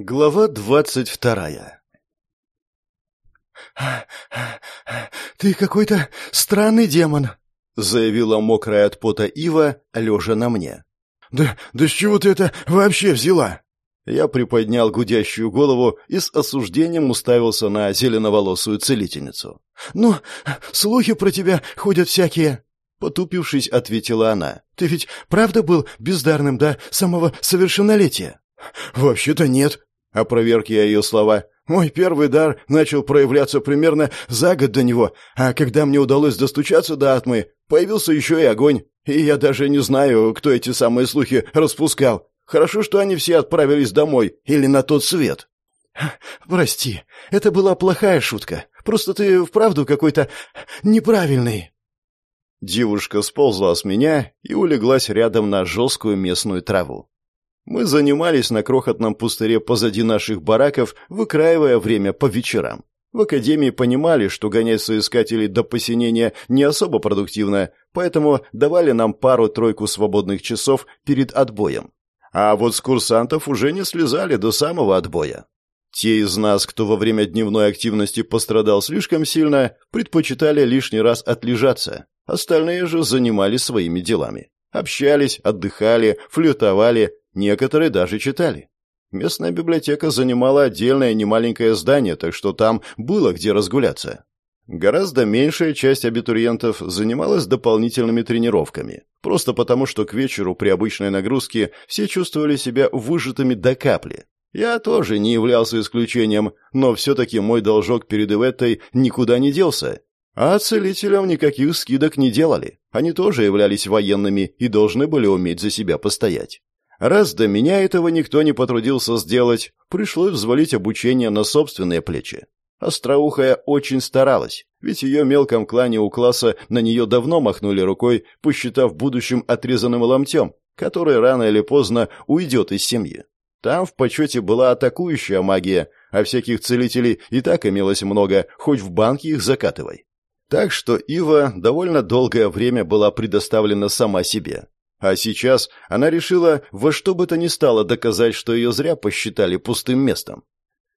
Глава двадцать вторая «Ты какой-то странный демон», — заявила мокрая от пота Ива, лежа на мне. «Да, да с чего ты это вообще взяла?» Я приподнял гудящую голову и с осуждением уставился на зеленоволосую целительницу. «Ну, слухи про тебя ходят всякие», — потупившись, ответила она. «Ты ведь правда был бездарным до самого совершеннолетия?» «Вообще-то нет», — опроверг я ее слова. «Мой первый дар начал проявляться примерно за год до него, а когда мне удалось достучаться до Атмы, появился еще и огонь, и я даже не знаю, кто эти самые слухи распускал. Хорошо, что они все отправились домой или на тот свет». «Прости, это была плохая шутка. Просто ты вправду какой-то неправильный». Девушка сползла с меня и улеглась рядом на жесткую местную траву. Мы занимались на крохотном пустыре позади наших бараков, выкраивая время по вечерам. В академии понимали, что гонять соискателей до посинения не особо продуктивно, поэтому давали нам пару-тройку свободных часов перед отбоем. А вот с курсантов уже не слезали до самого отбоя. Те из нас, кто во время дневной активности пострадал слишком сильно, предпочитали лишний раз отлежаться. Остальные же занимались своими делами. Общались, отдыхали, флиртовали, некоторые даже читали. Местная библиотека занимала отдельное немаленькое здание, так что там было где разгуляться. Гораздо меньшая часть абитуриентов занималась дополнительными тренировками, просто потому что к вечеру при обычной нагрузке все чувствовали себя выжатыми до капли. Я тоже не являлся исключением, но все-таки мой должок перед Иветтой никуда не делся. А целителям никаких скидок не делали. Они тоже являлись военными и должны были уметь за себя постоять. Раз до меня этого никто не потрудился сделать, пришлось взвалить обучение на собственные плечи. Остроухая очень старалась, ведь ее мелком клане у класса на нее давно махнули рукой, посчитав будущим отрезанным ломтем, который рано или поздно уйдет из семьи. Там в почете была атакующая магия, а всяких целителей и так имелось много, хоть в банке их закатывай. Так что Ива довольно долгое время была предоставлена сама себе. А сейчас она решила во что бы то ни стало доказать, что ее зря посчитали пустым местом.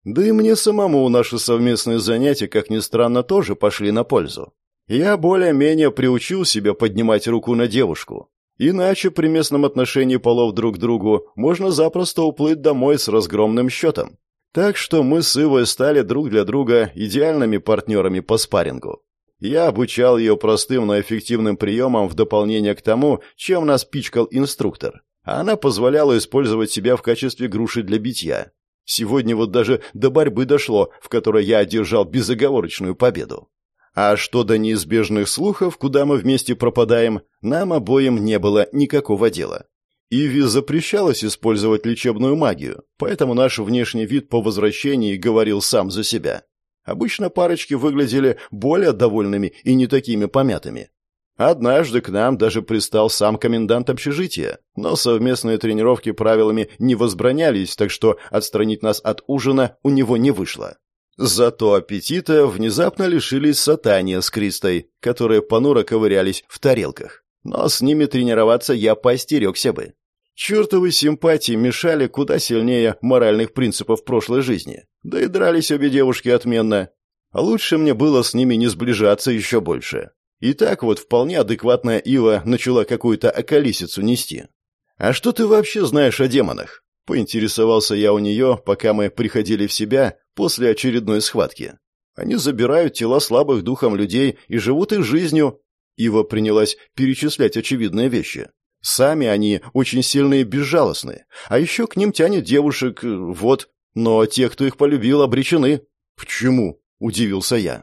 Да и мне самому наши совместные занятия, как ни странно, тоже пошли на пользу. Я более-менее приучил себя поднимать руку на девушку. Иначе при местном отношении полов друг к другу можно запросто уплыть домой с разгромным счетом. Так что мы с Ивой стали друг для друга идеальными партнерами по спаррингу. Я обучал ее простым, но эффективным приемам в дополнение к тому, чем нас пичкал инструктор. А она позволяла использовать себя в качестве груши для битья. Сегодня вот даже до борьбы дошло, в которой я одержал безоговорочную победу. А что до неизбежных слухов, куда мы вместе пропадаем, нам обоим не было никакого дела. Иви запрещалось использовать лечебную магию, поэтому наш внешний вид по возвращении говорил сам за себя. Обычно парочки выглядели более довольными и не такими помятыми. Однажды к нам даже пристал сам комендант общежития, но совместные тренировки правилами не возбранялись, так что отстранить нас от ужина у него не вышло. Зато аппетита внезапно лишились Сатания с Кристой, которые понуро ковырялись в тарелках. Но с ними тренироваться я поостерегся бы. Чертовы симпатии мешали куда сильнее моральных принципов прошлой жизни. Да и дрались обе девушки отменно. А лучше мне было с ними не сближаться еще больше. И так вот вполне адекватная Ива начала какую-то околисицу нести. «А что ты вообще знаешь о демонах?» Поинтересовался я у нее, пока мы приходили в себя после очередной схватки. «Они забирают тела слабых духом людей и живут их жизнью». Ива принялась перечислять очевидные вещи. Сами они очень сильные и безжалостные. А еще к ним тянет девушек, вот. Но те, кто их полюбил, обречены. «Почему?» – удивился я.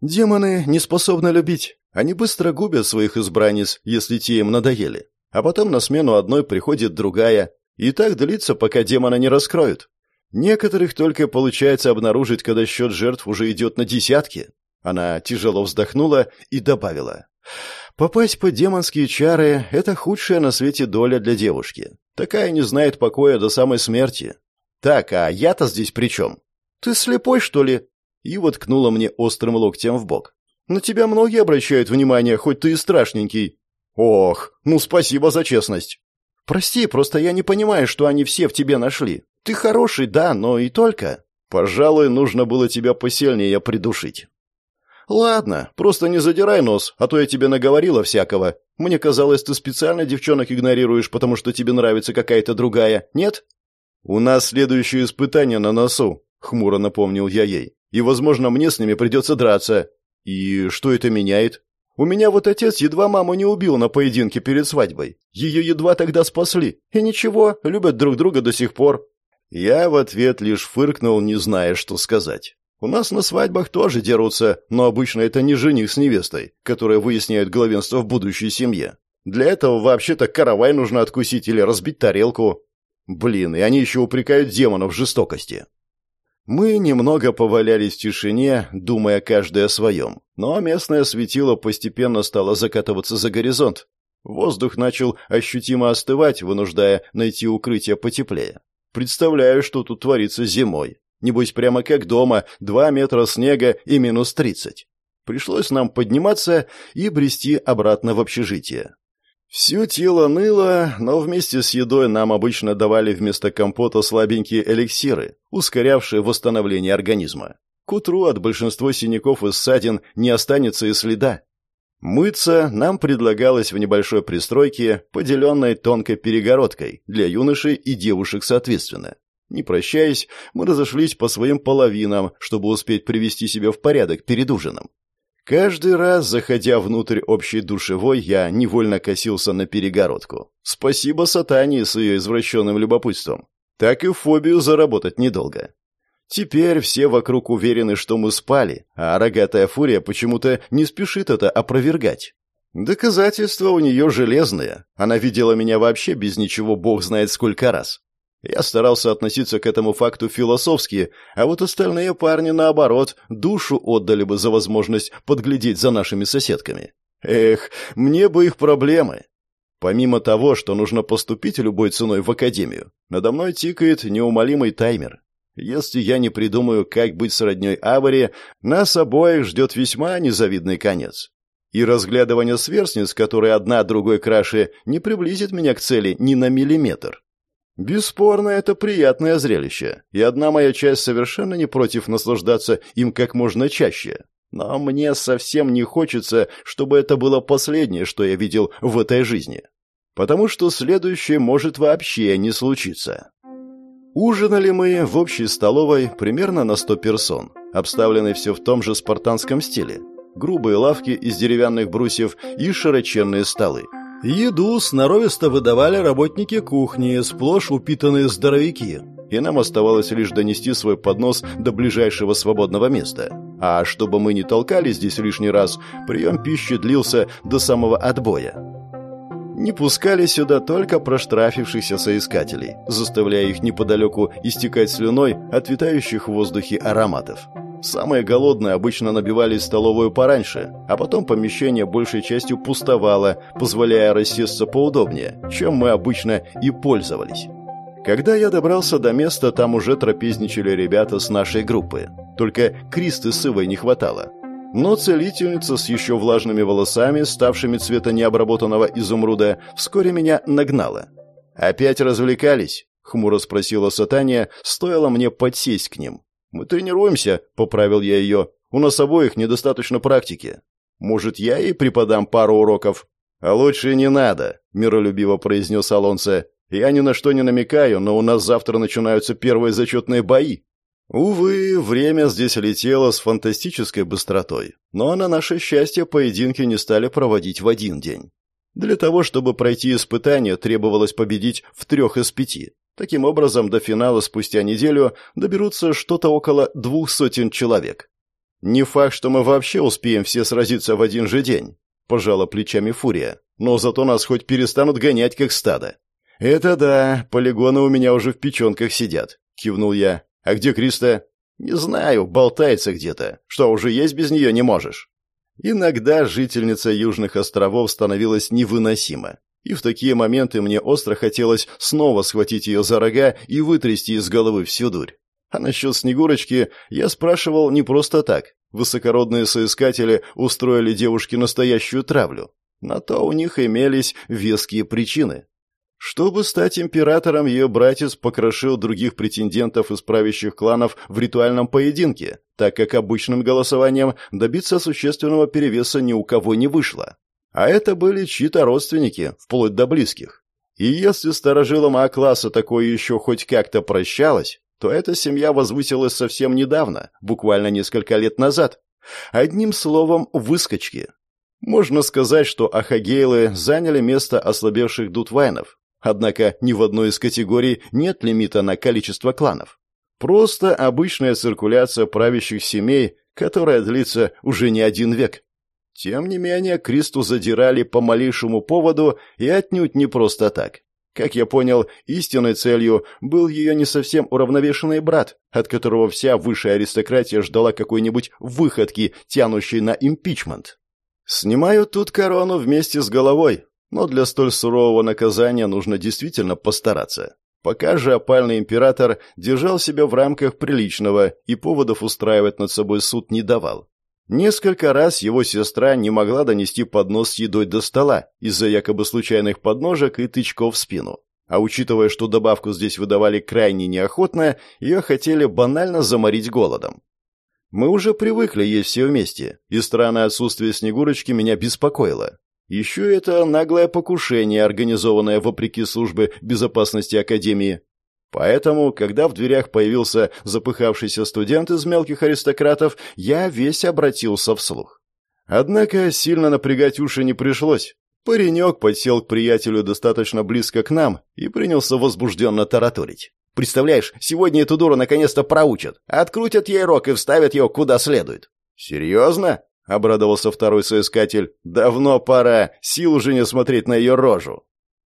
«Демоны не способны любить. Они быстро губят своих избранниц, если те им надоели. А потом на смену одной приходит другая. И так длится, пока демона не раскроют. Некоторых только получается обнаружить, когда счет жертв уже идет на десятки. Она тяжело вздохнула и добавила. Попасть под демонские чары – это худшая на свете доля для девушки. Такая не знает покоя до самой смерти. Так, а я-то здесь при чем? Ты слепой, что ли? И воткнула мне острым локтем в бок. На тебя многие обращают внимание, хоть ты и страшненький. Ох, ну спасибо за честность. Прости, просто я не понимаю, что они все в тебе нашли. Ты хороший, да, но и только. Пожалуй, нужно было тебя посильнее придушить. Ладно, просто не задирай нос, а то я тебе наговорила всякого. Мне казалось, ты специально девчонок игнорируешь, потому что тебе нравится какая-то другая, нет? У нас следующее испытание на носу, хмуро напомнил я ей. И, возможно, мне с ними придется драться. И что это меняет? У меня вот отец едва маму не убил на поединке перед свадьбой. Ее едва тогда спасли. И ничего, любят друг друга до сих пор. Я в ответ лишь фыркнул, не зная, что сказать. У нас на свадьбах тоже дерутся, но обычно это не жених с невестой, которая выясняет главенство в будущей семье. Для этого вообще-то каравай нужно откусить или разбить тарелку. Блин, и они еще упрекают демонов в жестокости. Мы немного повалялись в тишине, думая каждый о своем, но местное светило постепенно стало закатываться за горизонт. Воздух начал ощутимо остывать, вынуждая найти укрытие потеплее. Представляю, что тут творится зимой. Небось, прямо как дома, два метра снега и минус тридцать. Пришлось нам подниматься и брести обратно в общежитие. Все тело ныло, но вместе с едой нам обычно давали вместо компота слабенькие эликсиры, ускорявшие восстановление организма. К утру от большинства синяков и ссадин не останется и следа. Мыться нам предлагалось в небольшой пристройке, поделенной тонкой перегородкой, для юношей и девушек соответственно. Не прощаясь, мы разошлись по своим половинам, чтобы успеть привести себя в порядок перед ужином. Каждый раз, заходя внутрь общей душевой, я невольно косился на перегородку. Спасибо сатане с ее извращенным любопытством. Так и фобию заработать недолго. Теперь все вокруг уверены, что мы спали, а рогатая фурия почему-то не спешит это опровергать. Доказательства у нее железные. Она видела меня вообще без ничего бог знает сколько раз. Я старался относиться к этому факту философски, а вот остальные парни, наоборот, душу отдали бы за возможность подглядеть за нашими соседками. Эх, мне бы их проблемы. Помимо того, что нужно поступить любой ценой в академию, надо мной тикает неумолимый таймер. Если я не придумаю, как быть с роднёй Авари, нас обоих ждет весьма незавидный конец. И разглядывание сверстниц, которые одна другой краше, не приблизит меня к цели ни на миллиметр. Бесспорно, это приятное зрелище, и одна моя часть совершенно не против наслаждаться им как можно чаще. Но мне совсем не хочется, чтобы это было последнее, что я видел в этой жизни. Потому что следующее может вообще не случиться. Ужинали мы в общей столовой примерно на сто персон, обставленной все в том же спартанском стиле. Грубые лавки из деревянных брусьев и широченные столы. Еду сноровисто выдавали работники кухни, сплошь упитанные здоровяки, и нам оставалось лишь донести свой поднос до ближайшего свободного места. А чтобы мы не толкали здесь лишний раз, прием пищи длился до самого отбоя не пускали сюда только проштрафившихся соискателей, заставляя их неподалеку истекать слюной от витающих в воздухе ароматов. Самые голодные обычно набивали столовую пораньше, а потом помещение большей частью пустовало, позволяя рассесться поудобнее, чем мы обычно и пользовались. Когда я добрался до места, там уже трапезничали ребята с нашей группы. Только Кристы с Ивой не хватало. Но целительница с еще влажными волосами, ставшими цвета необработанного изумруда, вскоре меня нагнала. «Опять развлекались?» — хмуро спросила Сатания, стоило мне подсесть к ним. «Мы тренируемся», — поправил я ее. «У нас обоих недостаточно практики. Может, я ей преподам пару уроков?» «А лучше не надо», — миролюбиво произнес Алонсо. «Я ни на что не намекаю, но у нас завтра начинаются первые зачетные бои. Увы, время здесь летело с фантастической быстротой, но на наше счастье поединки не стали проводить в один день. Для того, чтобы пройти испытание, требовалось победить в трех из пяти. Таким образом, до финала спустя неделю доберутся что-то около двух сотен человек. Не факт, что мы вообще успеем все сразиться в один же день, пожала плечами Фурия, но зато нас хоть перестанут гонять как стадо. Это да, полигоны у меня уже в печенках сидят, кивнул я. А где Криста? Не знаю, болтается где-то. Что, уже есть без нее не можешь? Иногда жительница Южных островов становилась невыносима. И в такие моменты мне остро хотелось снова схватить ее за рога и вытрясти из головы всю дурь. А насчет Снегурочки я спрашивал не просто так. Высокородные соискатели устроили девушке настоящую травлю. На то у них имелись веские причины. Чтобы стать императором, ее братец покрошил других претендентов из правящих кланов в ритуальном поединке, так как обычным голосованием добиться существенного перевеса ни у кого не вышло. А это были чьи-то родственники, вплоть до близких. И если старожилам А-класса такое еще хоть как-то прощалось, то эта семья возвысилась совсем недавно, буквально несколько лет назад. Одним словом, выскочки. Можно сказать, что ахагейлы заняли место ослабевших дутвайнов, Однако ни в одной из категорий нет лимита на количество кланов. Просто обычная циркуляция правящих семей, которая длится уже не один век. Тем не менее, Кристу задирали по малейшему поводу и отнюдь не просто так. Как я понял, истинной целью был ее не совсем уравновешенный брат, от которого вся высшая аристократия ждала какой-нибудь выходки, тянущей на импичмент. Снимаю тут корону вместе с головой, но для столь сурового наказания нужно действительно постараться. Пока же опальный император держал себя в рамках приличного и поводов устраивать над собой суд не давал. Несколько раз его сестра не могла донести поднос с едой до стола из-за якобы случайных подножек и тычков в спину. А учитывая, что добавку здесь выдавали крайне неохотно, ее хотели банально заморить голодом. Мы уже привыкли есть все вместе, и странное отсутствие Снегурочки меня беспокоило. Еще это наглое покушение, организованное вопреки службе безопасности Академии. Поэтому, когда в дверях появился запыхавшийся студент из мелких аристократов, я весь обратился вслух. Однако сильно напрягать уши не пришлось. Паренек подсел к приятелю достаточно близко к нам и принялся возбужденно тараторить. «Представляешь, сегодня эту дуру наконец-то проучат. Открутят ей рог и вставят ее куда следует». «Серьезно?» — обрадовался второй соискатель. «Давно пора, сил уже не смотреть на ее рожу».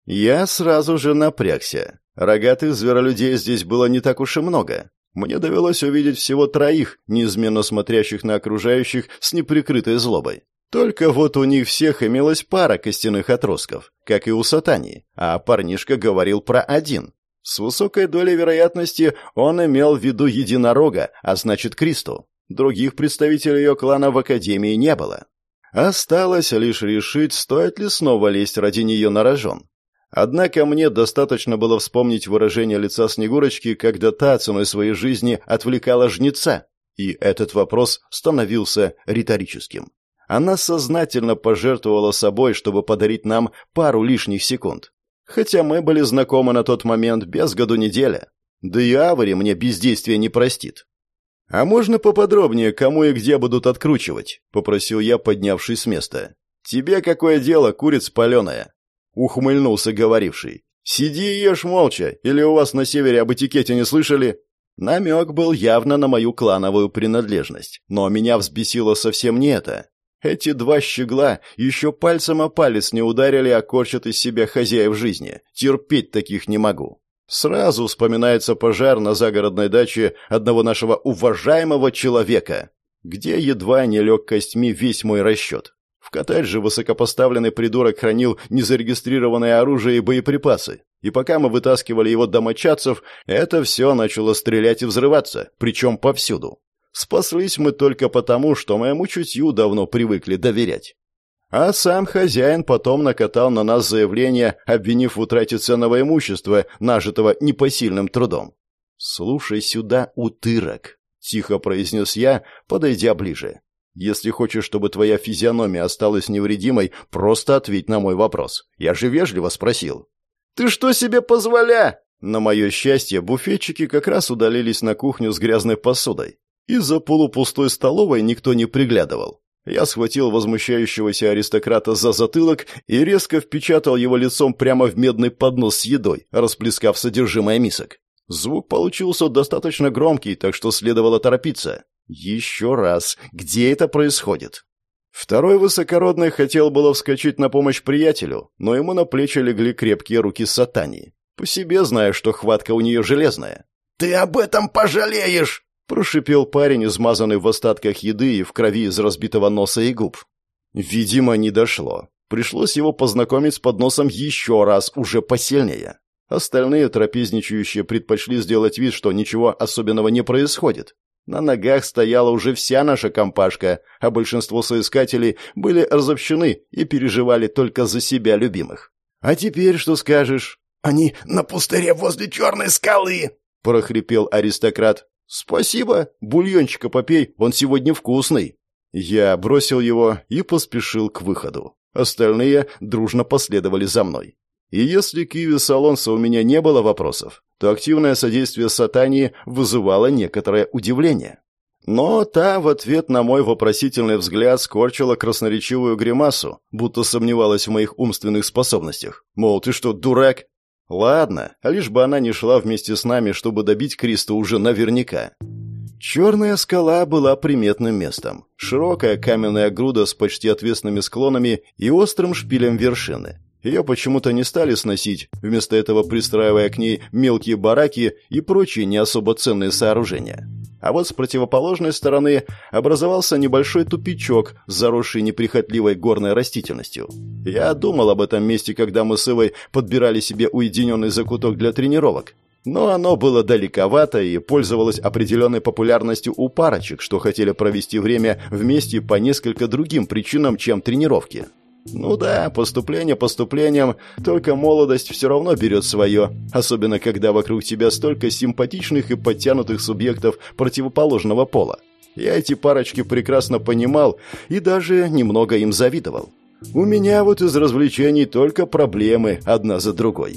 Я сразу же напрягся. Рогатых зверолюдей здесь было не так уж и много. Мне довелось увидеть всего троих, неизменно смотрящих на окружающих с неприкрытой злобой. Только вот у них всех имелась пара костяных отростков, как и у сатани, а парнишка говорил про один. С высокой долей вероятности он имел в виду единорога, а значит Кристу. Других представителей ее клана в Академии не было. Осталось лишь решить, стоит ли снова лезть ради нее на рожон. Однако мне достаточно было вспомнить выражение лица Снегурочки, когда та ценой своей жизни отвлекала жнеца, и этот вопрос становился риторическим. Она сознательно пожертвовала собой, чтобы подарить нам пару лишних секунд. Хотя мы были знакомы на тот момент без году неделя. Да и Авари мне бездействие не простит. «А можно поподробнее, кому и где будут откручивать?» — попросил я, поднявшись с места. «Тебе какое дело, курица паленая?» — ухмыльнулся говоривший. «Сиди и ешь молча, или у вас на севере об этикете не слышали?» Намек был явно на мою клановую принадлежность, но меня взбесило совсем не это. Эти два щегла еще пальцем о палец не ударили, а корчат из себя хозяев жизни. Терпеть таких не могу. Сразу вспоминается пожар на загородной даче одного нашего уважаемого человека, где едва не лег костьми весь мой расчет. В коттедже высокопоставленный придурок хранил незарегистрированное оружие и боеприпасы. И пока мы вытаскивали его домочадцев, это все начало стрелять и взрываться, причем повсюду. Спаслись мы только потому, что моему чутью давно привыкли доверять. А сам хозяин потом накатал на нас заявление, обвинив в утрате ценного имущества, нажитого непосильным трудом. «Слушай сюда, утырок», — тихо произнес я, подойдя ближе. «Если хочешь, чтобы твоя физиономия осталась невредимой, просто ответь на мой вопрос. Я же вежливо спросил». «Ты что себе позволя?» На мое счастье, буфетчики как раз удалились на кухню с грязной посудой. Из-за полупустой столовой никто не приглядывал. Я схватил возмущающегося аристократа за затылок и резко впечатал его лицом прямо в медный поднос с едой, расплескав содержимое мисок. Звук получился достаточно громкий, так что следовало торопиться. Еще раз, где это происходит? Второй высокородный хотел было вскочить на помощь приятелю, но ему на плечи легли крепкие руки сатани. По себе знаю, что хватка у нее железная. «Ты об этом пожалеешь!» Прошипел парень, измазанный в остатках еды и в крови из разбитого носа и губ. Видимо, не дошло. Пришлось его познакомить с подносом еще раз, уже посильнее. Остальные трапезничающие предпочли сделать вид, что ничего особенного не происходит. На ногах стояла уже вся наша компашка, а большинство соискателей были разобщены и переживали только за себя любимых. «А теперь что скажешь?» «Они на пустыре возле черной скалы!» — прохрипел аристократ. «Спасибо. Бульончика попей, он сегодня вкусный». Я бросил его и поспешил к выходу. Остальные дружно последовали за мной. И если к Иве Салонса у меня не было вопросов, то активное содействие Сатании вызывало некоторое удивление. Но та в ответ на мой вопросительный взгляд скорчила красноречивую гримасу, будто сомневалась в моих умственных способностях. Мол, ты что, дурак? Ладно, лишь бы она не шла вместе с нами, чтобы добить Криста уже наверняка. Черная скала была приметным местом. Широкая каменная груда с почти отвесными склонами и острым шпилем вершины. Ее почему-то не стали сносить, вместо этого пристраивая к ней мелкие бараки и прочие не особо ценные сооружения. А вот с противоположной стороны образовался небольшой тупичок, заросший неприхотливой горной растительностью. Я думал об этом месте, когда мы с Ивой подбирали себе уединенный закуток для тренировок. Но оно было далековато и пользовалось определенной популярностью у парочек, что хотели провести время вместе по несколько другим причинам, чем тренировки. Ну да, поступление поступлением, только молодость все равно берет свое, особенно когда вокруг тебя столько симпатичных и подтянутых субъектов противоположного пола. Я эти парочки прекрасно понимал и даже немного им завидовал. У меня вот из развлечений только проблемы одна за другой.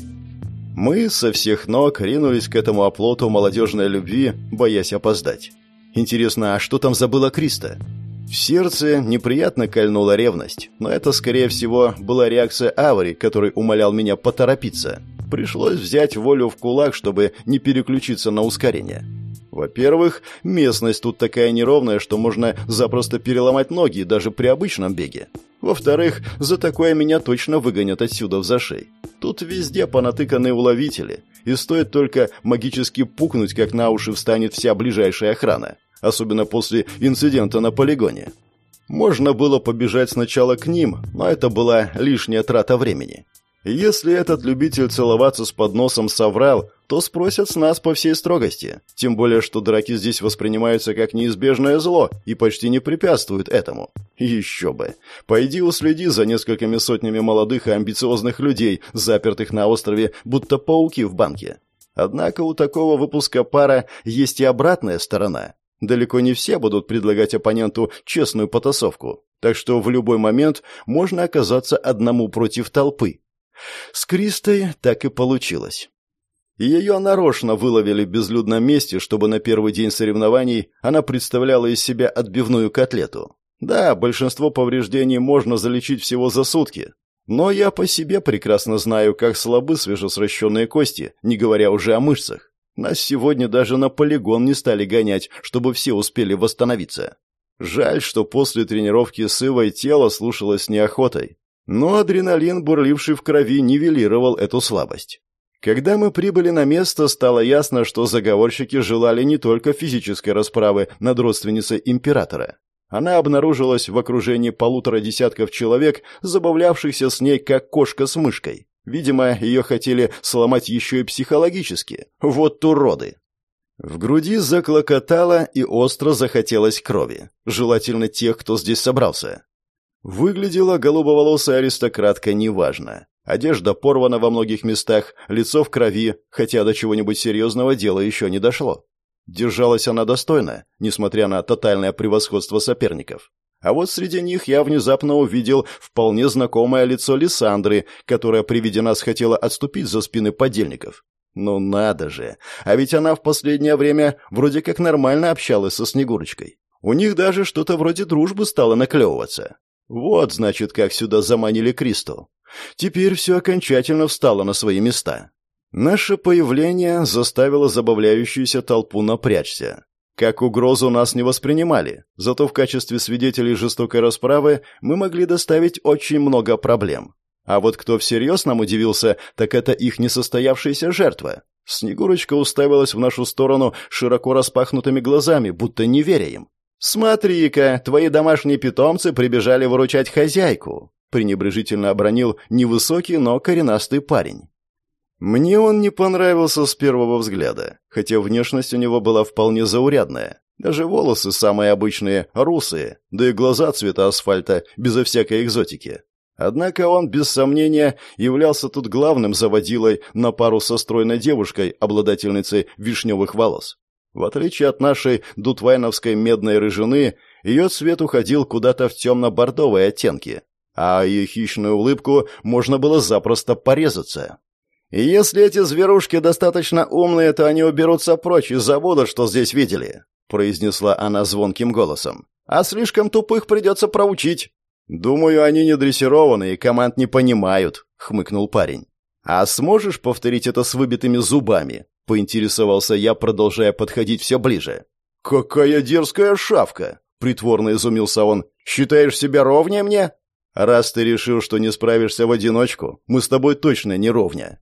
Мы со всех ног ринулись к этому оплоту молодежной любви, боясь опоздать. Интересно, а что там забыла Криста? В сердце неприятно кольнула ревность, но это, скорее всего, была реакция Авари, который умолял меня поторопиться. Пришлось взять волю в кулак, чтобы не переключиться на ускорение. Во-первых, местность тут такая неровная, что можно запросто переломать ноги даже при обычном беге. Во-вторых, за такое меня точно выгонят отсюда в зашей. Тут везде понатыканы уловители, и стоит только магически пукнуть, как на уши встанет вся ближайшая охрана особенно после инцидента на полигоне. Можно было побежать сначала к ним, но это была лишняя трата времени. Если этот любитель целоваться с подносом соврал, то спросят с нас по всей строгости. Тем более, что драки здесь воспринимаются как неизбежное зло и почти не препятствуют этому. Еще бы. Пойди уследи за несколькими сотнями молодых и амбициозных людей, запертых на острове, будто пауки в банке. Однако у такого выпуска пара есть и обратная сторона. Далеко не все будут предлагать оппоненту честную потасовку, так что в любой момент можно оказаться одному против толпы. С Кристой так и получилось. Ее нарочно выловили в безлюдном месте, чтобы на первый день соревнований она представляла из себя отбивную котлету. Да, большинство повреждений можно залечить всего за сутки, но я по себе прекрасно знаю, как слабы свежесращенные кости, не говоря уже о мышцах. Нас сегодня даже на полигон не стали гонять, чтобы все успели восстановиться. Жаль, что после тренировки с Ивой тело слушалось неохотой. Но адреналин, бурливший в крови, нивелировал эту слабость. Когда мы прибыли на место, стало ясно, что заговорщики желали не только физической расправы над родственницей императора. Она обнаружилась в окружении полутора десятков человек, забавлявшихся с ней как кошка с мышкой. Видимо, ее хотели сломать еще и психологически. Вот уроды. В груди заклокотало и остро захотелось крови. Желательно тех, кто здесь собрался. Выглядела голубоволосая аристократка неважно. Одежда порвана во многих местах, лицо в крови, хотя до чего-нибудь серьезного дела еще не дошло. Держалась она достойно, несмотря на тотальное превосходство соперников. А вот среди них я внезапно увидел вполне знакомое лицо Лиссандры, которая при виде нас хотела отступить за спины подельников. Ну надо же, а ведь она в последнее время вроде как нормально общалась со Снегурочкой. У них даже что-то вроде дружбы стало наклевываться. Вот, значит, как сюда заманили Кристу. Теперь все окончательно встало на свои места. Наше появление заставило забавляющуюся толпу напрячься. Как угрозу нас не воспринимали, зато в качестве свидетелей жестокой расправы мы могли доставить очень много проблем. А вот кто всерьез нам удивился, так это их несостоявшаяся жертва. Снегурочка уставилась в нашу сторону широко распахнутыми глазами, будто не веря им. «Смотри-ка, твои домашние питомцы прибежали выручать хозяйку», пренебрежительно обронил невысокий, но коренастый парень. Мне он не понравился с первого взгляда, хотя внешность у него была вполне заурядная. Даже волосы самые обычные, русые, да и глаза цвета асфальта, безо всякой экзотики. Однако он, без сомнения, являлся тут главным заводилой на пару со стройной девушкой, обладательницей вишневых волос. В отличие от нашей дутвайновской медной рыжины, ее цвет уходил куда-то в темно-бордовые оттенки, а ее хищную улыбку можно было запросто порезаться. И если эти зверушки достаточно умные, то они уберутся прочь и забудут, что здесь видели», — произнесла она звонким голосом. «А слишком тупых придется проучить». «Думаю, они не дрессированы и команд не понимают», — хмыкнул парень. «А сможешь повторить это с выбитыми зубами?» — поинтересовался я, продолжая подходить все ближе. «Какая дерзкая шавка!» — притворно изумился он. «Считаешь себя ровнее мне?» «Раз ты решил, что не справишься в одиночку, мы с тобой точно не ровня».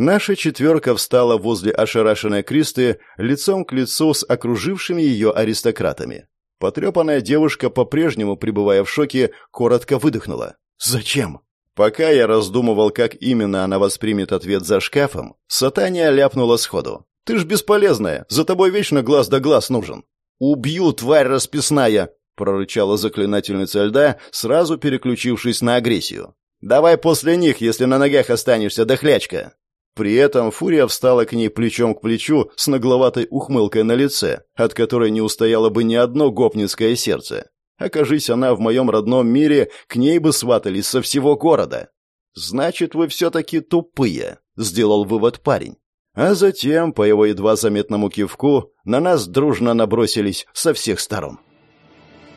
Наша четверка встала возле ошарашенной Кристы лицом к лицу с окружившими ее аристократами. Потрепанная девушка, по-прежнему пребывая в шоке, коротко выдохнула. «Зачем?» Пока я раздумывал, как именно она воспримет ответ за шкафом, Сатания ляпнула сходу. «Ты ж бесполезная, за тобой вечно глаз да глаз нужен». «Убью, тварь расписная!» — прорычала заклинательница льда, сразу переключившись на агрессию. «Давай после них, если на ногах останешься, дохлячка!» При этом Фурия встала к ней плечом к плечу с нагловатой ухмылкой на лице, от которой не устояло бы ни одно гопницкое сердце. Окажись она в моем родном мире, к ней бы сватались со всего города. «Значит, вы все-таки тупые», — сделал вывод парень. А затем, по его едва заметному кивку, на нас дружно набросились со всех сторон.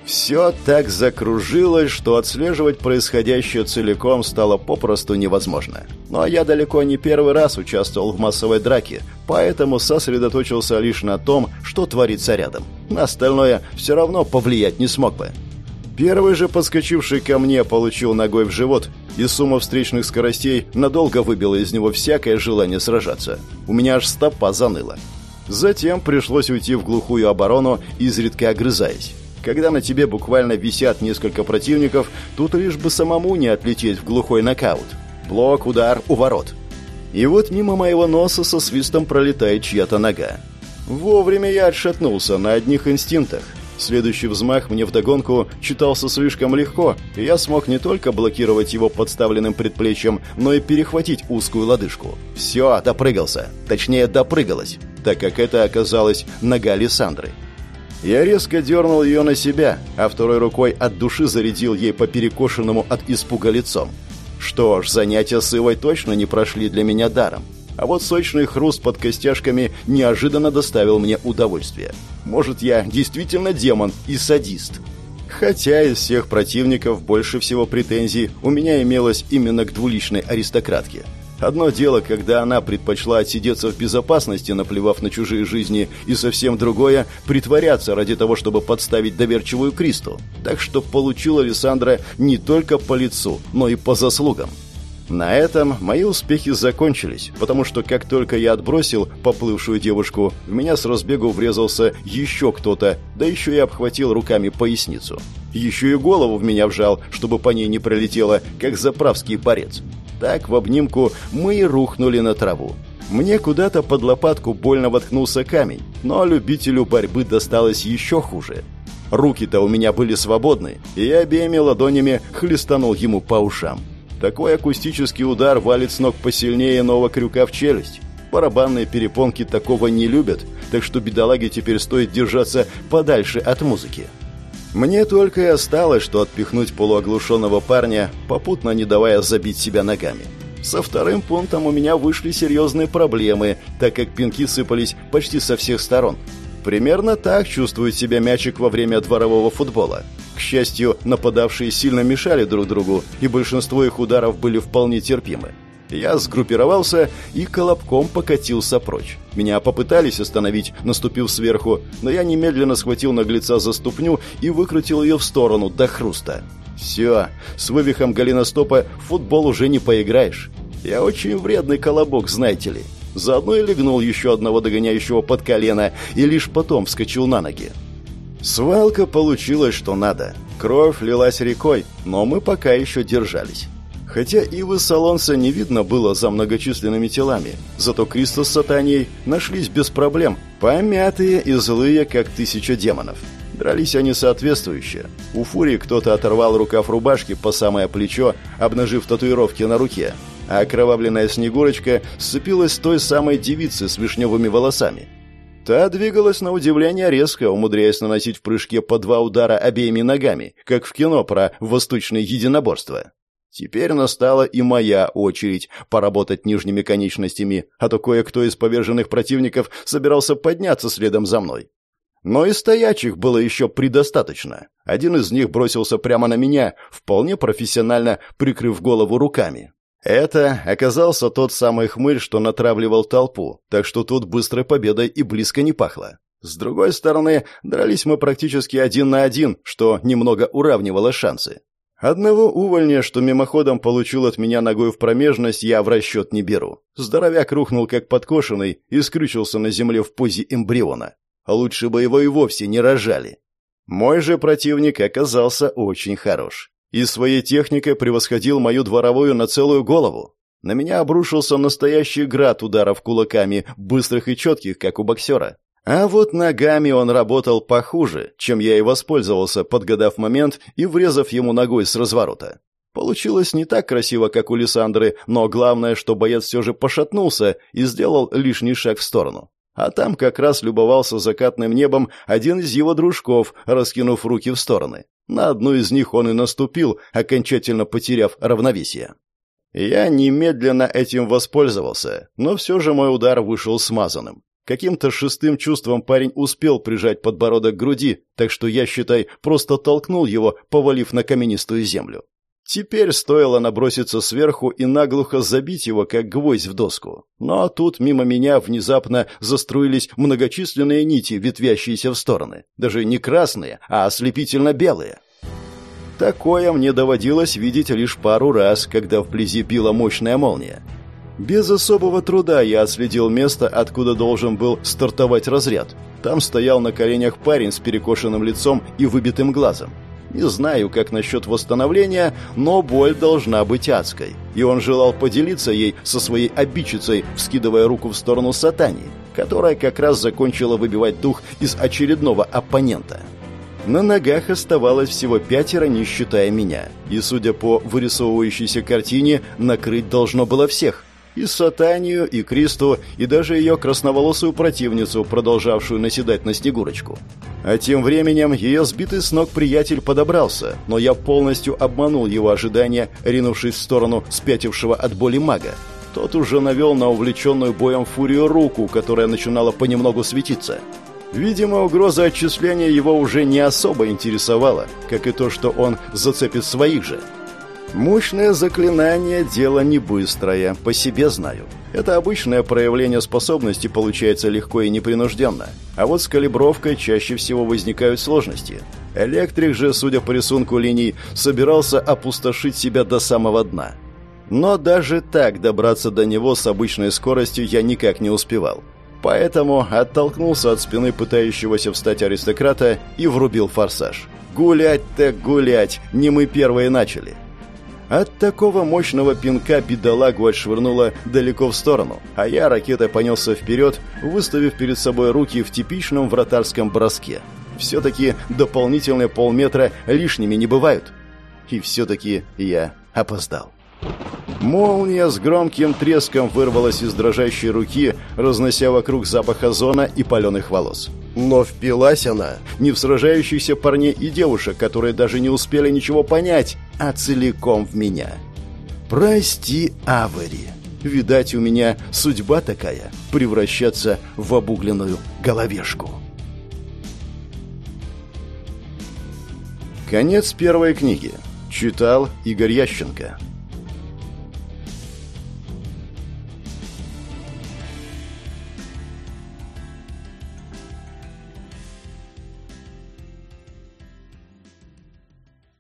Все так закружилось, что отслеживать происходящее целиком стало попросту невозможно. Ну а я далеко не первый раз участвовал в массовой драке, поэтому сосредоточился лишь на том, что творится рядом. На остальное все равно повлиять не смог бы. Первый же подскочивший ко мне получил ногой в живот, и сумма встречных скоростей надолго выбила из него всякое желание сражаться. У меня аж стопа заныла. Затем пришлось уйти в глухую оборону, изредка огрызаясь. Когда на тебе буквально висят несколько противников, тут лишь бы самому не отлететь в глухой нокаут. Блок, удар, уворот. И вот мимо моего носа со свистом пролетает чья-то нога. Вовремя я отшатнулся на одних инстинктах. Следующий взмах мне вдогонку читался слишком легко, и я смог не только блокировать его подставленным предплечьем, но и перехватить узкую лодыжку. Все, допрыгался. Точнее, допрыгалась, так как это оказалась нога Лиссандры. Я резко дернул ее на себя, а второй рукой от души зарядил ей по перекошенному от испуга лицом. Что ж, занятия с Ивой точно не прошли для меня даром. А вот сочный хруст под костяшками неожиданно доставил мне удовольствие. Может, я действительно демон и садист. Хотя из всех противников больше всего претензий у меня имелось именно к двуличной аристократке – Одно дело, когда она предпочла отсидеться в безопасности, наплевав на чужие жизни, и совсем другое – притворяться ради того, чтобы подставить доверчивую Кристу. Так что получила Александра не только по лицу, но и по заслугам. На этом мои успехи закончились, потому что как только я отбросил поплывшую девушку, в меня с разбегу врезался еще кто-то, да еще и обхватил руками поясницу. Еще и голову в меня вжал, чтобы по ней не пролетело, как заправский порец. Так в обнимку мы и рухнули на траву. Мне куда-то под лопатку больно воткнулся камень, но любителю борьбы досталось еще хуже. Руки-то у меня были свободны, и я обеими ладонями хлестанул ему по ушам. Такой акустический удар валит с ног посильнее нового крюка в челюсть. Барабанные перепонки такого не любят, так что бедолаге теперь стоит держаться подальше от музыки. Мне только и осталось, что отпихнуть полуоглушенного парня, попутно не давая забить себя ногами. Со вторым пунктом у меня вышли серьезные проблемы, так как пинки сыпались почти со всех сторон. Примерно так чувствует себя мячик во время дворового футбола. Счастью, нападавшие сильно мешали друг другу, и большинство их ударов были вполне терпимы. Я сгруппировался и колобком покатился прочь. Меня попытались остановить, наступив сверху, но я немедленно схватил наглеца за ступню и выкрутил ее в сторону до хруста. Все, с вывихом голеностопа в футбол уже не поиграешь. Я очень вредный колобок, знаете ли. Заодно и легнул еще одного догоняющего под колено и лишь потом вскочил на ноги. Свалка получилась что надо. Кровь лилась рекой, но мы пока еще держались. Хотя Ивы Салонса не видно было за многочисленными телами, зато Кристос с Сатанией нашлись без проблем, помятые и злые, как тысяча демонов. Дрались они соответствующе. У Фурии кто-то оторвал рукав рубашки по самое плечо, обнажив татуировки на руке, а окровавленная Снегурочка сцепилась с той самой девицей с вишневыми волосами. Та двигалась на удивление резко, умудряясь наносить в прыжке по два удара обеими ногами, как в кино про восточное единоборство. Теперь настала и моя очередь поработать нижними конечностями, а то кое-кто из поверженных противников собирался подняться следом за мной. Но и стоячих было еще предостаточно. Один из них бросился прямо на меня, вполне профессионально прикрыв голову руками. Это оказался тот самый хмырь, что натравливал толпу, так что тут быстрой победой и близко не пахло. С другой стороны, дрались мы практически один на один, что немного уравнивало шансы. Одного увольня, что мимоходом получил от меня ногой в промежность, я в расчет не беру. Здоровяк рухнул как подкошенный и скрючился на земле в позе эмбриона. Лучше бы его и вовсе не рожали. Мой же противник оказался очень хорош. И своей техникой превосходил мою дворовую на целую голову. На меня обрушился настоящий град ударов кулаками, быстрых и четких, как у боксера. А вот ногами он работал похуже, чем я и воспользовался, подгадав момент и врезав ему ногой с разворота. Получилось не так красиво, как у Лиссандры, но главное, что боец все же пошатнулся и сделал лишний шаг в сторону. А там как раз любовался закатным небом один из его дружков, раскинув руки в стороны. На одну из них он и наступил, окончательно потеряв равновесие. Я немедленно этим воспользовался, но все же мой удар вышел смазанным. Каким-то шестым чувством парень успел прижать подбородок к груди, так что я, считай, просто толкнул его, повалив на каменистую землю. Теперь стоило наброситься сверху и наглухо забить его, как гвоздь в доску. Но тут мимо меня внезапно заструились многочисленные нити, ветвящиеся в стороны. Даже не красные, а ослепительно белые. Такое мне доводилось видеть лишь пару раз, когда вблизи била мощная молния. Без особого труда я отследил место, откуда должен был стартовать разряд. Там стоял на коленях парень с перекошенным лицом и выбитым глазом. Не знаю, как насчет восстановления, но боль должна быть адской. И он желал поделиться ей со своей обидчицей, вскидывая руку в сторону Сатани, которая как раз закончила выбивать дух из очередного оппонента. На ногах оставалось всего пятеро, не считая меня. И, судя по вырисовывающейся картине, накрыть должно было всех. И Сатанию, и Кристу, и даже ее красноволосую противницу, продолжавшую наседать на Снегурочку. А тем временем ее сбитый с ног приятель подобрался, но я полностью обманул его ожидания, ринувшись в сторону спятившего от боли мага. Тот уже навел на увлеченную боем фурию руку, которая начинала понемногу светиться. Видимо, угроза отчисления его уже не особо интересовала, как и то, что он зацепит своих же. Мощное заклинание – дело не быстрое, по себе знаю. Это обычное проявление способности получается легко и непринужденно. А вот с калибровкой чаще всего возникают сложности. Электрик же, судя по рисунку линий, собирался опустошить себя до самого дна. Но даже так добраться до него с обычной скоростью я никак не успевал. Поэтому оттолкнулся от спины пытающегося встать аристократа и врубил форсаж. «Гулять так гулять! Не мы первые начали!» От такого мощного пинка бедолагу отшвырнуло далеко в сторону, а я ракетой понесся вперед, выставив перед собой руки в типичном вратарском броске. Все-таки дополнительные полметра лишними не бывают. И все-таки я опоздал. Молния с громким треском вырвалась из дрожащей руки, разнося вокруг запах озона и паленых волос. Но впилась она не в сражающихся парней и девушек, которые даже не успели ничего понять, а целиком в меня. «Прости, Авари. Видать, у меня судьба такая — превращаться в обугленную головешку». Конец первой книги. Читал Игорь Ященко.